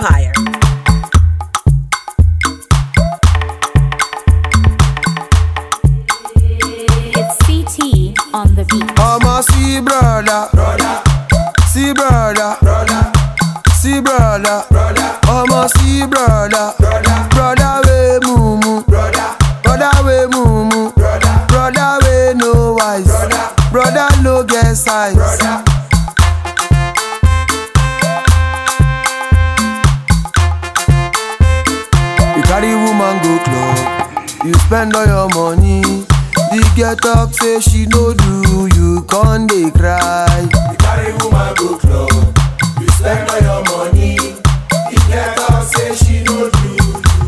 Empire. It's CT on the beat. I'ma see brother, brother, see brother, brother, see brother, brother. I'ma see brother, brother, brother we mumu, brother, brother we mumu, woman go club, you spend all your money. The girl talk say she no do, you con dey cry. You carry woman go club, you spend all your money. The girl talk say she no do,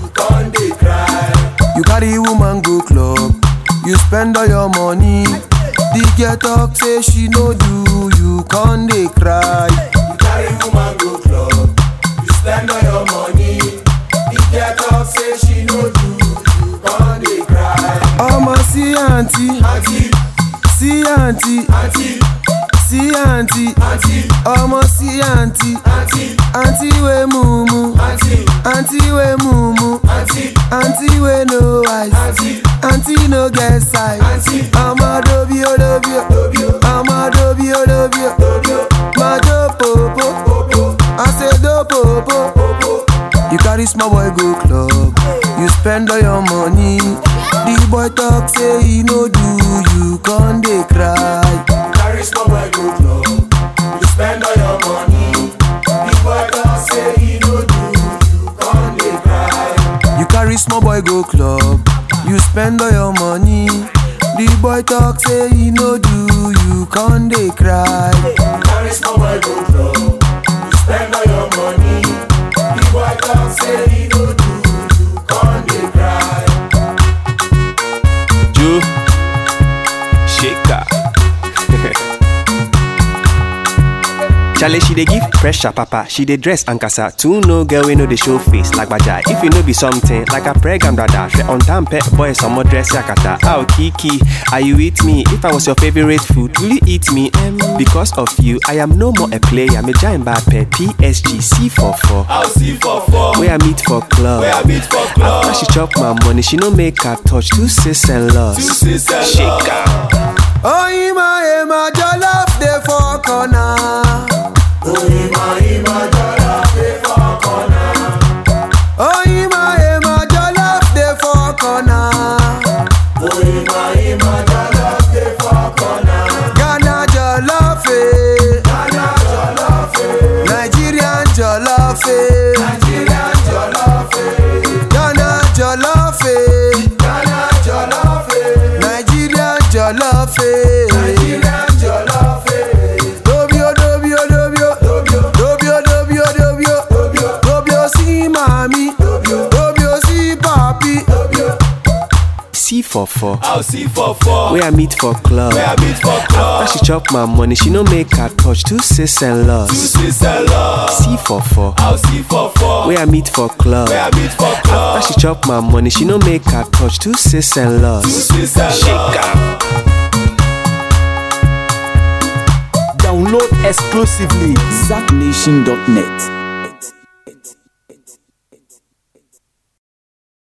you con dey cry. You carry woman go club, you spend all your money. The girl talk say she no do, you con dey cry. Auntie, sí àǹtí, auntie, sí àǹtí, auntie, ọmọ sí àǹtí, auntie, àǹtí wey mumu, auntie, àǹtí wey mumu, auntie, àǹtí wey no wise, auntie, àǹtí no get size. auntie. Ọmọ dobi o dobi o, Dobio, ọmọ dobi o dobi o, dobio, máa jó pòpò, popo, àṣedó pòpò. popo. You carry small boy go club, you spend all your money. The boy talk say he no do, you con dey cry. Carry small boy go club, you spend all your money. The boy talk say he no do, you con dey cry. You carry small boy go club, you spend all your money. The boy talk say he no do, you con dey cry. Carry small boy go club, 두. Charlie, she dey give pressure, papa. She dey dress and casa. Two no girl we know the show face like baja. If you know be something like a pregnant brother, she on time pet boy some more dress yakata. Oh Kiki, are you with me? If I was your favorite food, will you eat me? Um, because of you, I am no more a player. Me giant bad pet PSG C44. I'll see for four. Where I meet for club. Where I meet for After club. she chop my money, she no make her touch two sis and loss. Two sis and Shaker. Oyinma ema jollof dey for corner. Oyinma C44. I'll see for four. Where I meet for club. Where I meet for club. After she chop my money, she no make her touch two sis and Two loss. sis and love. C44. I'll see for four. Where I meet for club. Where I meet for club. After she chop my money, she no make her touch two sis and Two loss. sis and love. Download exclusively ZackNation.net.